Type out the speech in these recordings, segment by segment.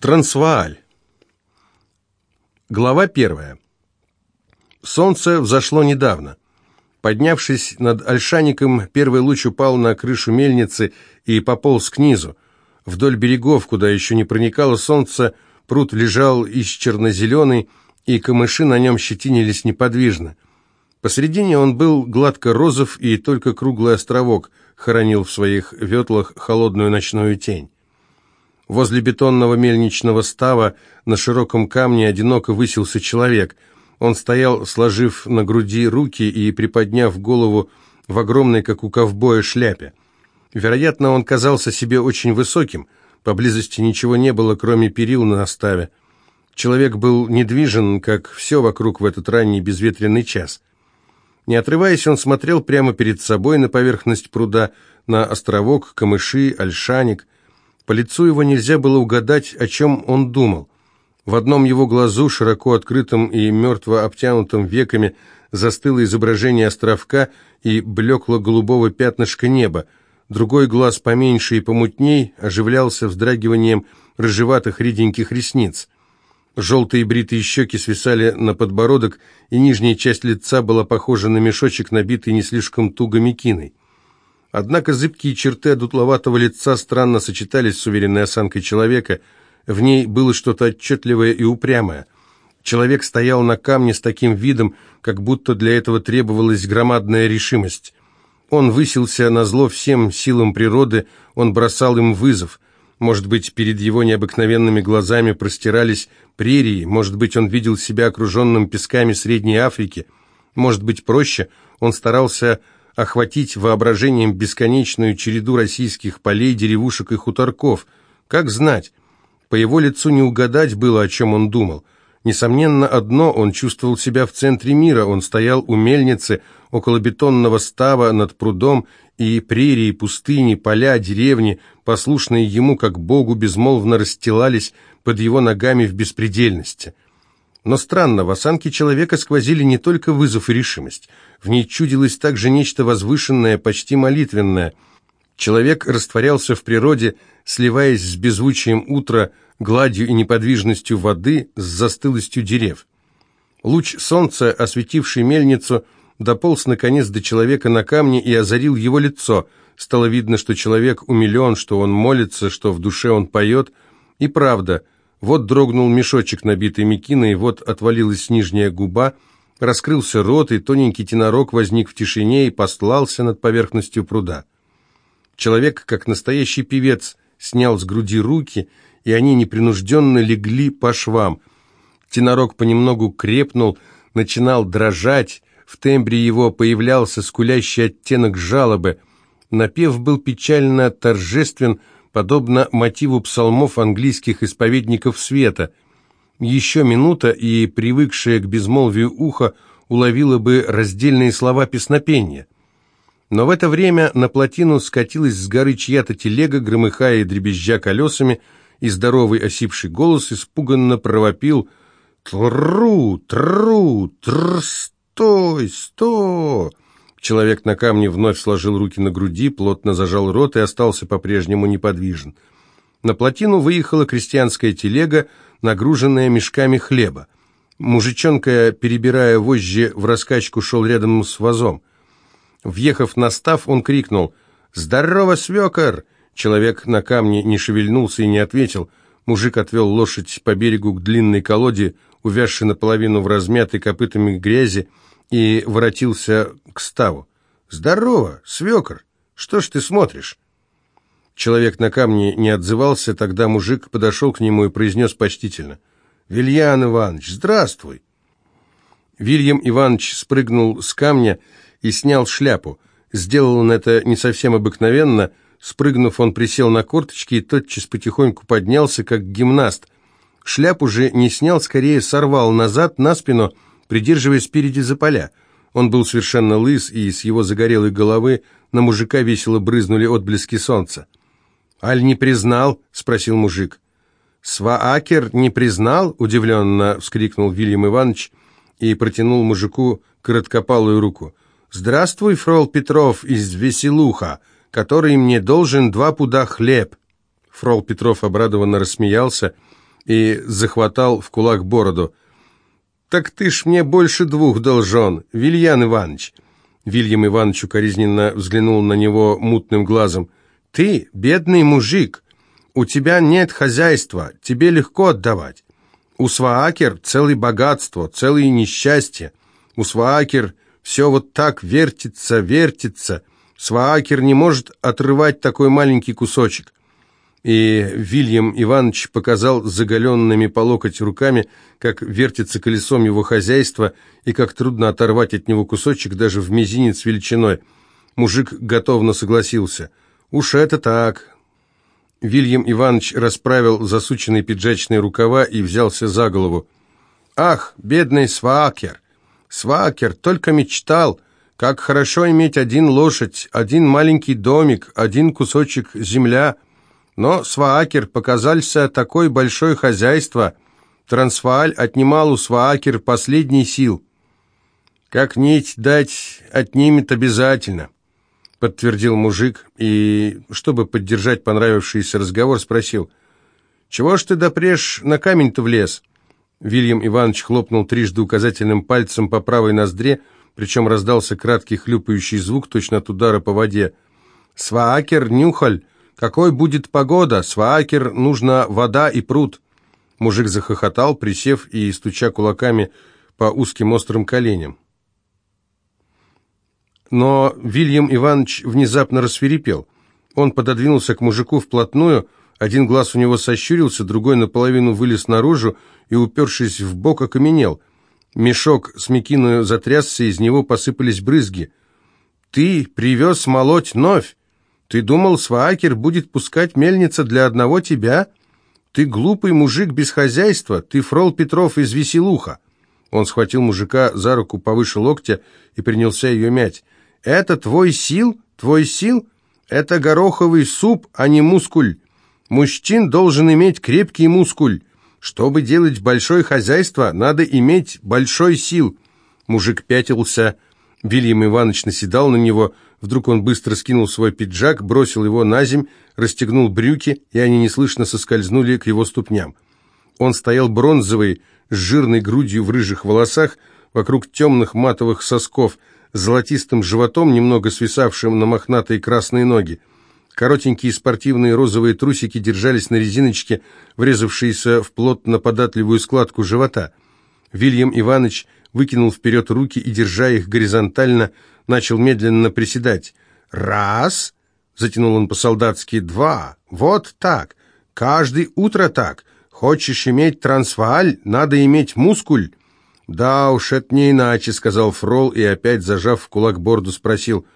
Трансвааль. Глава первая. Солнце взошло недавно. Поднявшись над Альшаником, первый луч упал на крышу мельницы и пополз к низу. Вдоль берегов, куда еще не проникало солнце, пруд лежал исчерно-зеленый, и камыши на нем щетинились неподвижно. Посредине он был гладко розов, и только круглый островок хоронил в своих ветлах холодную ночную тень. Возле бетонного мельничного става на широком камне одиноко высился человек. Он стоял, сложив на груди руки и приподняв голову в огромной, как у ковбоя, шляпе. Вероятно, он казался себе очень высоким. Поблизости ничего не было, кроме перил на ставе. Человек был недвижен, как все вокруг в этот ранний безветренный час. Не отрываясь, он смотрел прямо перед собой на поверхность пруда, на островок, камыши, ольшаник – по лицу его нельзя было угадать, о чем он думал. В одном его глазу, широко открытым и мертво обтянутым веками, застыло изображение островка и блекло голубого пятнышка неба. Другой глаз, поменьше и помутней, оживлялся вздрагиванием рыжеватых реденьких ресниц. Желтые бритые щеки свисали на подбородок, и нижняя часть лица была похожа на мешочек, набитый не слишком туго мекиной. Однако зыбкие черты одутловатого лица странно сочетались с уверенной осанкой человека. В ней было что-то отчетливое и упрямое. Человек стоял на камне с таким видом, как будто для этого требовалась громадная решимость. Он высился на зло всем силам природы, он бросал им вызов. Может быть, перед его необыкновенными глазами простирались прерии, может быть, он видел себя окруженным песками Средней Африки, может быть, проще, он старался охватить воображением бесконечную череду российских полей, деревушек и хуторков. Как знать? По его лицу не угадать было, о чем он думал. Несомненно, одно, он чувствовал себя в центре мира, он стоял у мельницы, около бетонного става, над прудом, и прерии, пустыни, поля, деревни, послушные ему, как Богу, безмолвно расстилались под его ногами в беспредельности. Но странно, в осанке человека сквозили не только вызов и решимость. В ней чудилось также нечто возвышенное, почти молитвенное. Человек растворялся в природе, сливаясь с беззвучием утра, гладью и неподвижностью воды, с застылостью дерев. Луч солнца, осветивший мельницу, дополз наконец до человека на камне и озарил его лицо. Стало видно, что человек умилен, что он молится, что в душе он поет. И правда – вот дрогнул мешочек, набитый мекиной, вот отвалилась нижняя губа, раскрылся рот, и тоненький тенорок возник в тишине и послался над поверхностью пруда. Человек, как настоящий певец, снял с груди руки, и они непринужденно легли по швам. Тенорок понемногу крепнул, начинал дрожать, в тембре его появлялся скулящий оттенок жалобы. Напев был печально торжествен, подобно мотиву псалмов английских исповедников света. Еще минута, и привыкшее к безмолвию ухо уловило бы раздельные слова песнопения. Но в это время на плотину скатилась с горы чья-то телега, громыхая и дребезжа колесами, и здоровый осипший голос испуганно провопил «Тру! Тру! Тр! Стой! Стой!» Человек на камне вновь сложил руки на груди, плотно зажал рот и остался по-прежнему неподвижен. На плотину выехала крестьянская телега, нагруженная мешками хлеба. Мужичонка, перебирая вожжи, в раскачку шел рядом с вазом. Въехав на став, он крикнул «Здорово, свекор!» Человек на камне не шевельнулся и не ответил. Мужик отвел лошадь по берегу к длинной колоде, увязшей наполовину в размятой копытами грязи, и воротился к ставу. «Здорово, свекор! Что ж ты смотришь?» Человек на камне не отзывался, тогда мужик подошел к нему и произнес почтительно. «Вильян Иванович, здравствуй!» Вильям Иванович спрыгнул с камня и снял шляпу. Сделал он это не совсем обыкновенно. Спрыгнув, он присел на корточки и тотчас потихоньку поднялся, как гимнаст. Шляпу же не снял, скорее сорвал назад, на спину, придерживаясь спереди за поля. Он был совершенно лыс, и с его загорелой головы на мужика весело брызнули отблески солнца. «Аль не признал?» — спросил мужик. «Сваакер не признал?» — удивленно вскрикнул Вильям Иванович и протянул мужику короткопалую руку. «Здравствуй, фрол Петров из Веселуха, который мне должен два пуда хлеб». Фрол Петров обрадованно рассмеялся и захватал в кулак бороду. «Так ты ж мне больше двух должен, Вильян Иванович!» Вильям Иванович укоризненно взглянул на него мутным глазом. «Ты бедный мужик, у тебя нет хозяйства, тебе легко отдавать. У Сваакер целое богатство, целое несчастье. У Сваакер все вот так вертится, вертится. Сваакер не может отрывать такой маленький кусочек. И Вильям Иванович показал заголенными по локоть руками, как вертится колесом его хозяйства и как трудно оторвать от него кусочек даже в мизинец величиной. Мужик готовно согласился. «Уж это так, Вильям Иванович расправил засученные пиджачные рукава и взялся за голову. «Ах, бедный Свакер! Свакер только мечтал, как хорошо иметь один лошадь, один маленький домик, один кусочек земля. Но Сваакер показался такой большое хозяйство. Трансвааль отнимал у Сваакер последний сил. Как нить дать, отнимет обязательно» подтвердил мужик и, чтобы поддержать понравившийся разговор, спросил, «Чего ж ты допрежь на камень-то влез?» Вильям Иванович хлопнул трижды указательным пальцем по правой ноздре, причем раздался краткий хлюпающий звук точно от удара по воде. «Сваакер, нюхаль! Какой будет погода? Сваакер, нужна вода и пруд!» Мужик захохотал, присев и стуча кулаками по узким острым коленям. Но Вильям Иванович внезапно рассверепел. Он пододвинулся к мужику вплотную, один глаз у него сощурился, другой наполовину вылез наружу и, упершись в бок, окаменел. Мешок с мекиною затрясся, из него посыпались брызги. «Ты привез молоть новь! Ты думал, Сваакер будет пускать мельница для одного тебя? Ты глупый мужик без хозяйства, ты Фрол Петров из Веселуха!» Он схватил мужика за руку повыше локтя и принялся ее мять. Это твой сил? Твой сил? Это гороховый суп, а не мускуль. Мужчин должен иметь крепкий мускуль. Чтобы делать большое хозяйство, надо иметь большой сил. Мужик пятился. Вильям Иванович наседал на него. Вдруг он быстро скинул свой пиджак, бросил его на земь, расстегнул брюки, и они неслышно соскользнули к его ступням. Он стоял бронзовый, с жирной грудью в рыжих волосах, вокруг темных матовых сосков – золотистым животом, немного свисавшим на мохнатые красные ноги. Коротенькие спортивные розовые трусики держались на резиночке, врезавшиеся в плотно податливую складку живота. Вильям Иванович выкинул вперед руки и, держа их горизонтально, начал медленно приседать. «Раз!» — затянул он по-солдатски. «Два! Вот так! Каждый утро так! Хочешь иметь трансвааль, надо иметь мускуль!» «Да уж, это не иначе», — сказал Фрол и опять, зажав в кулак борду, спросил.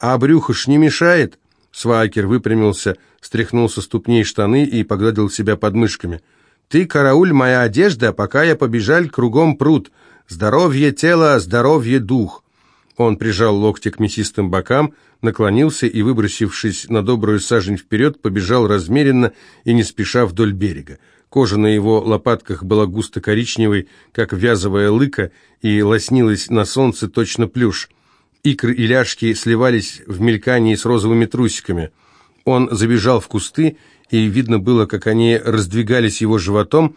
«А брюхо ж не мешает?» Свакер выпрямился, стряхнул со ступней штаны и погладил себя подмышками. «Ты, карауль, моя одежда, пока я побежаль, кругом пруд. Здоровье тело, здоровье дух». Он прижал локти к мясистым бокам, наклонился и, выбросившись на добрую сажень вперед, побежал размеренно и не спеша вдоль берега. Кожа на его лопатках была густо-коричневой, как вязовая лыка, и лоснилась на солнце точно плюш. Икры и ляжки сливались в мелькании с розовыми трусиками. Он забежал в кусты, и видно было, как они раздвигались его животом,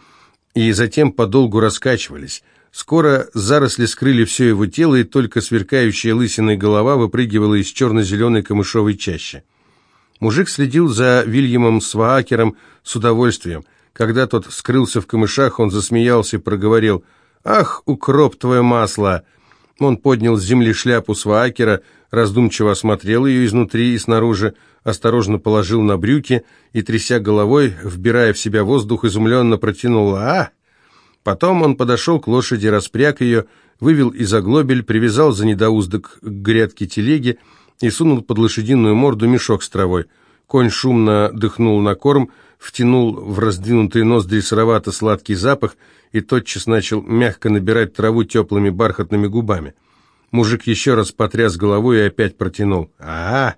и затем подолгу раскачивались. Скоро заросли скрыли все его тело, и только сверкающая лысиной голова выпрыгивала из черно-зеленой камышовой чащи. Мужик следил за Вильямом Сваакером с удовольствием – когда тот скрылся в камышах, он засмеялся и проговорил «Ах, укроп твое масло!» Он поднял с земли шляпу сваакера, раздумчиво осмотрел ее изнутри и снаружи, осторожно положил на брюки и, тряся головой, вбирая в себя воздух, изумленно протянул «А!». Потом он подошел к лошади, распряг ее, вывел из оглобель, привязал за недоуздок к грядке телеги и сунул под лошадиную морду мешок с травой. Конь шумно дыхнул на корм, втянул в раздвинутые ноздри сыровато-сладкий запах и тотчас начал мягко набирать траву теплыми бархатными губами. Мужик еще раз потряс головой и опять протянул. «Ага!»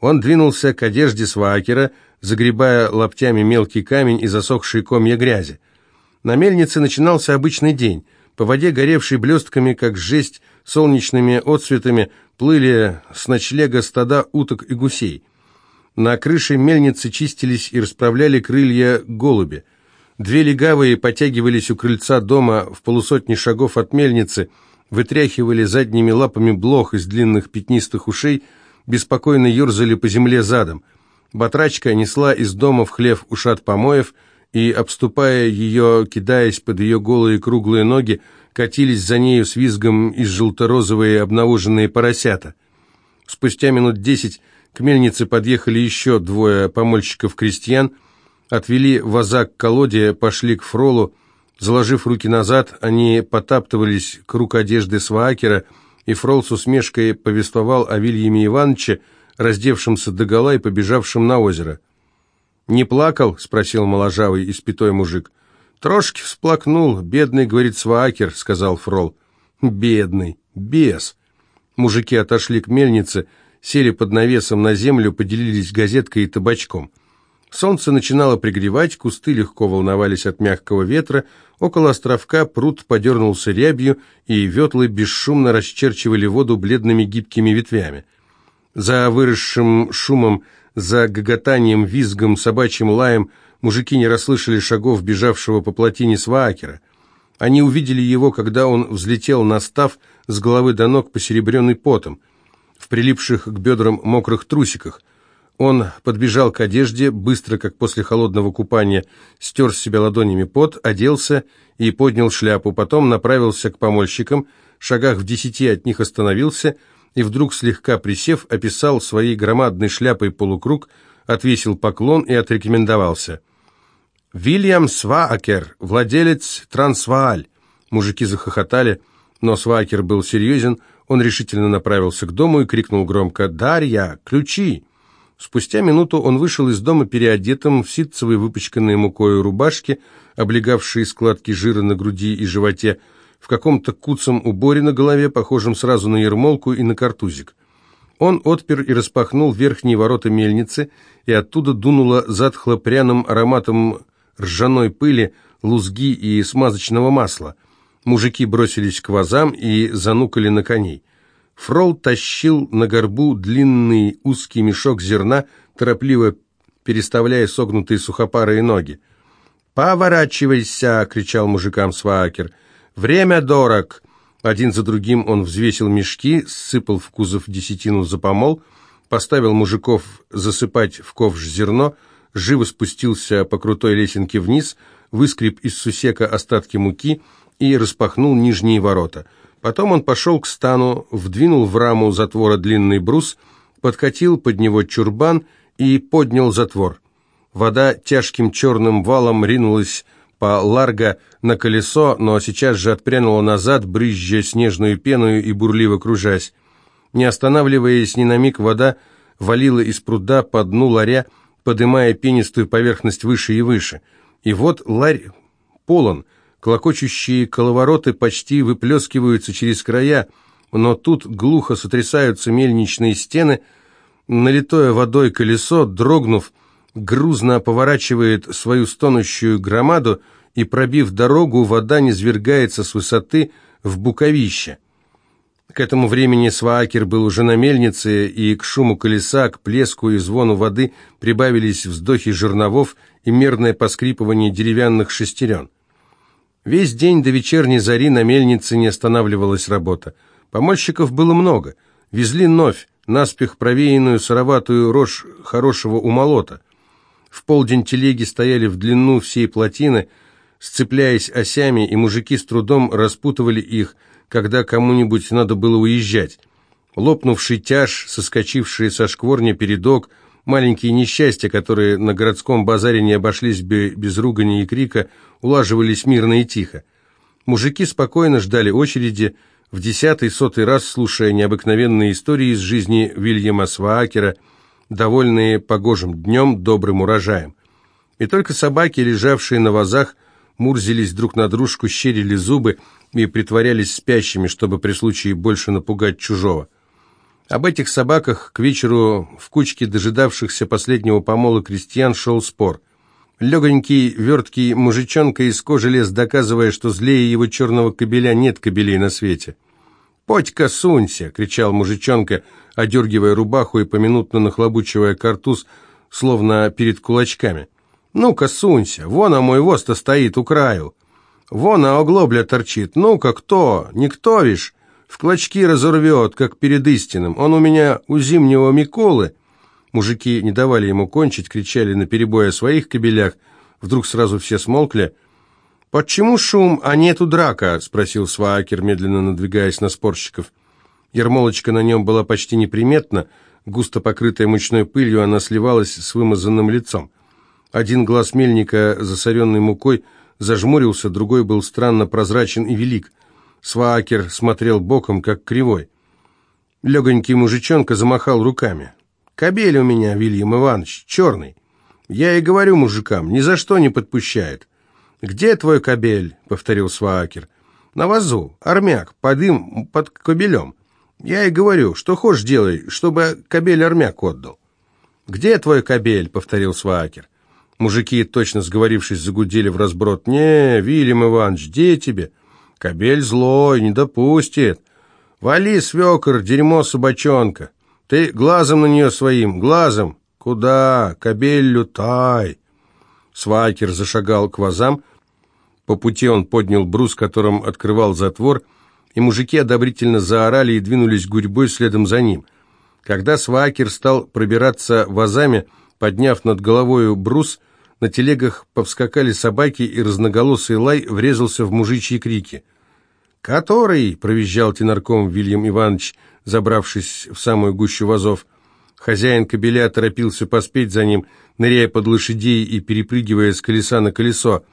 Он двинулся к одежде свакера, загребая лоптями мелкий камень и засохшие комья грязи. На мельнице начинался обычный день. По воде, горевшей блестками, как жесть, солнечными отсветами, плыли с ночлега стада уток и гусей. На крыше мельницы чистились и расправляли крылья голуби. Две легавые потягивались у крыльца дома в полусотни шагов от мельницы, вытряхивали задними лапами блох из длинных пятнистых ушей, беспокойно ерзали по земле задом. Батрачка несла из дома в хлев ушат помоев, и, обступая ее, кидаясь под ее голые круглые ноги, катились за нею с визгом из желторозовые обнаруженные поросята. Спустя минут десять к мельнице подъехали еще двое помольщиков-крестьян, отвели ваза к колоде, пошли к фролу, заложив руки назад, они потаптывались круг одежды Сваакера, и фрол с усмешкой повествовал о Вильяме Ивановиче, раздевшемся догола и побежавшем на озеро. «Не плакал?» — спросил моложавый испятой мужик. «Трошки всплакнул, бедный, — говорит Сваакер, — сказал Фрол. «Бедный, бес». Мужики отошли к мельнице, сели под навесом на землю, поделились газеткой и табачком. Солнце начинало пригревать, кусты легко волновались от мягкого ветра, около островка пруд подернулся рябью, и ветлы бесшумно расчерчивали воду бледными гибкими ветвями. За выросшим шумом, за гоготанием, визгом, собачьим лаем – Мужики не расслышали шагов бежавшего по плотине Сваакера. Они увидели его, когда он взлетел на став с головы до ног посеребренный потом, в прилипших к бедрам мокрых трусиках. Он подбежал к одежде, быстро, как после холодного купания, стер с себя ладонями пот, оделся и поднял шляпу, потом направился к помольщикам, шагах в десяти от них остановился и вдруг, слегка присев, описал своей громадной шляпой полукруг, отвесил поклон и отрекомендовался. «Вильям Сваакер, владелец Трансвааль». Мужики захохотали, но Сваакер был серьезен, он решительно направился к дому и крикнул громко «Дарья, ключи!». Спустя минуту он вышел из дома переодетым в ситцевой выпачканной мукою рубашке, облегавшей складки жира на груди и животе, в каком-то куцом уборе на голове, похожем сразу на ермолку и на картузик. Он отпер и распахнул верхние ворота мельницы, и оттуда дунуло затхло пряным ароматом ржаной пыли, лузги и смазочного масла. Мужики бросились к вазам и занукали на коней. Фрол тащил на горбу длинный узкий мешок зерна, торопливо переставляя согнутые сухопарые ноги. «Поворачивайся!» — кричал мужикам Сваакер. «Время дорог!» Один за другим он взвесил мешки, сыпал в кузов десятину за помол, поставил мужиков засыпать в ковш зерно, живо спустился по крутой лесенке вниз, выскреб из сусека остатки муки и распахнул нижние ворота. Потом он пошел к стану, вдвинул в раму затвора длинный брус, подкатил под него чурбан и поднял затвор. Вода тяжким черным валом ринулась по ларго на колесо, но сейчас же отпрянула назад, брызжа снежную пеную и бурливо кружась. Не останавливаясь ни на миг, вода валила из пруда по дну ларя, подымая пенистую поверхность выше и выше. И вот ларь полон, клокочущие коловороты почти выплескиваются через края, но тут глухо сотрясаются мельничные стены, налитое водой колесо, дрогнув, грузно поворачивает свою стонущую громаду, и, пробив дорогу, вода низвергается с высоты в буковище. К этому времени Сваакер был уже на мельнице, и к шуму колеса, к плеску и звону воды прибавились вздохи жерновов и мерное поскрипывание деревянных шестерен. Весь день до вечерней зари на мельнице не останавливалась работа. Помольщиков было много. Везли новь, наспех провеянную сыроватую рожь хорошего умолота. В полдень телеги стояли в длину всей плотины, сцепляясь осями, и мужики с трудом распутывали их, когда кому-нибудь надо было уезжать. Лопнувший тяж, соскочивший со шкворня передок, маленькие несчастья, которые на городском базаре не обошлись бы без ругани и крика, улаживались мирно и тихо. Мужики спокойно ждали очереди, в десятый, сотый раз слушая необыкновенные истории из жизни Вильяма Сваакера – довольные погожим днем, добрым урожаем. И только собаки, лежавшие на вазах, мурзились друг на дружку, щерили зубы и притворялись спящими, чтобы при случае больше напугать чужого. Об этих собаках к вечеру в кучке дожидавшихся последнего помола крестьян шел спор. Легонький, верткий мужичонка из кожи лез, доказывая, что злее его черного кобеля нет кобелей на свете. «Подь-ка, сунься!» — кричал мужичонка, одергивая рубаху и поминутно нахлобучивая картуз, словно перед кулачками. Ну-ка, сунься, вон а мой воз-то стоит у краю. Вон а оглобля торчит, ну-ка, кто? Никто, вишь, в клочки разорвет, как перед истинным. Он у меня у зимнего Миколы. Мужики не давали ему кончить, кричали наперебой о своих кобелях. Вдруг сразу все смолкли. «Почему шум, а нету драка?» — спросил Сваакер, медленно надвигаясь на спорщиков. Ермолочка на нем была почти неприметна, густо покрытая мучной пылью, она сливалась с вымазанным лицом. Один глаз мельника, засоренный мукой, зажмурился, другой был странно прозрачен и велик. Сваакер смотрел боком, как кривой. Легонький мужичонка замахал руками. «Кобель у меня, Вильям Иванович, черный. Я и говорю мужикам, ни за что не подпущает». «Где твой кобель?» — повторил Сваакер. «На вазу, армяк, под им, под кобелем. Я и говорю, что хочешь делай, чтобы кобель армяк отдал». «Где твой кобель?» — повторил Сваакер. Мужики, точно сговорившись, загудели в разброд. «Не, Вильям Иванович, где тебе? Кобель злой, не допустит. Вали, свекор, дерьмо собачонка. Ты глазом на нее своим, глазом. Куда? Кобель лютай!» Свакер зашагал к вазам. По пути он поднял брус, которым открывал затвор, и мужики одобрительно заорали и двинулись гурьбой следом за ним. Когда Свакер стал пробираться вазами, подняв над головою брус, на телегах повскакали собаки, и разноголосый лай врезался в мужичьи крики. «Который?» — провизжал тенарком Вильям Иванович, забравшись в самую гущу вазов. Хозяин кобеля торопился поспеть за ним, ныряя под лошадей и перепрыгивая с колеса на колесо.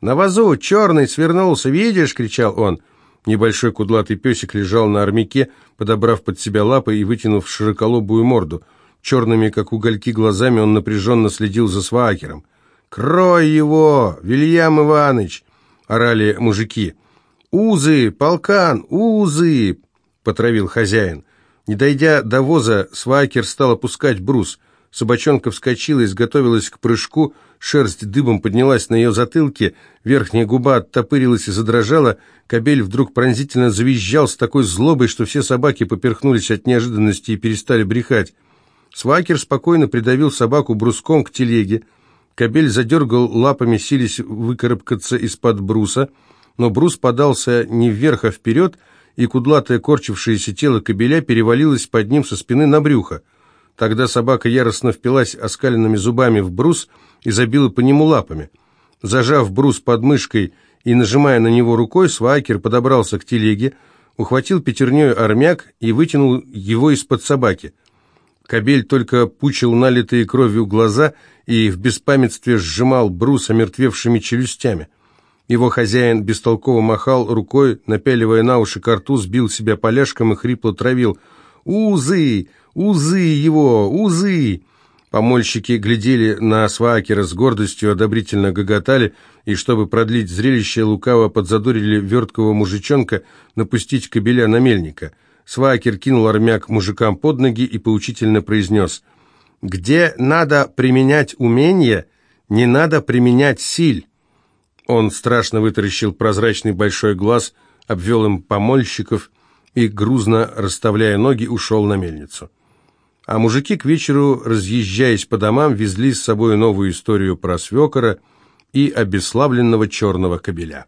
«На вазу черный свернулся, видишь?» — кричал он. Небольшой кудлатый песик лежал на армяке, подобрав под себя лапы и вытянув широколобую морду. Черными, как угольки, глазами он напряженно следил за сваакером. «Крой его, Вильям Иванович!» — орали мужики. «Узы, полкан, узы!» — потравил хозяин. Не дойдя до воза, свакер стал опускать брус. Собачонка вскочила и изготовилась к прыжку, шерсть дыбом поднялась на ее затылке, верхняя губа оттопырилась и задрожала, кобель вдруг пронзительно завизжал с такой злобой, что все собаки поперхнулись от неожиданности и перестали брехать. Свакер спокойно придавил собаку бруском к телеге, Кобель задергал лапами, сились выкарабкаться из-под бруса, но брус подался не вверх, а вперед, и кудлатое корчившееся тело кобеля перевалилось под ним со спины на брюхо. Тогда собака яростно впилась оскаленными зубами в брус и забила по нему лапами. Зажав брус под мышкой и нажимая на него рукой, Свайкер подобрался к телеге, ухватил пятерней армяк и вытянул его из-под собаки. Кобель только пучил налитые кровью глаза и в беспамятстве сжимал брус омертвевшими челюстями. Его хозяин бестолково махал рукой, напяливая на уши картуз, бил себя поляшком и хрипло травил «Узы! Узы его! Узы!» Помольщики глядели на Сваакера с гордостью, одобрительно гоготали, и, чтобы продлить зрелище, лукаво подзадорили верткого мужичонка напустить кобеля на мельника – Свакер кинул армяк мужикам под ноги и поучительно произнес «Где надо применять умение, не надо применять силь». Он страшно вытаращил прозрачный большой глаз, обвел им помольщиков и, грузно расставляя ноги, ушел на мельницу. А мужики к вечеру, разъезжаясь по домам, везли с собой новую историю про свекора и обесславленного черного кобеля.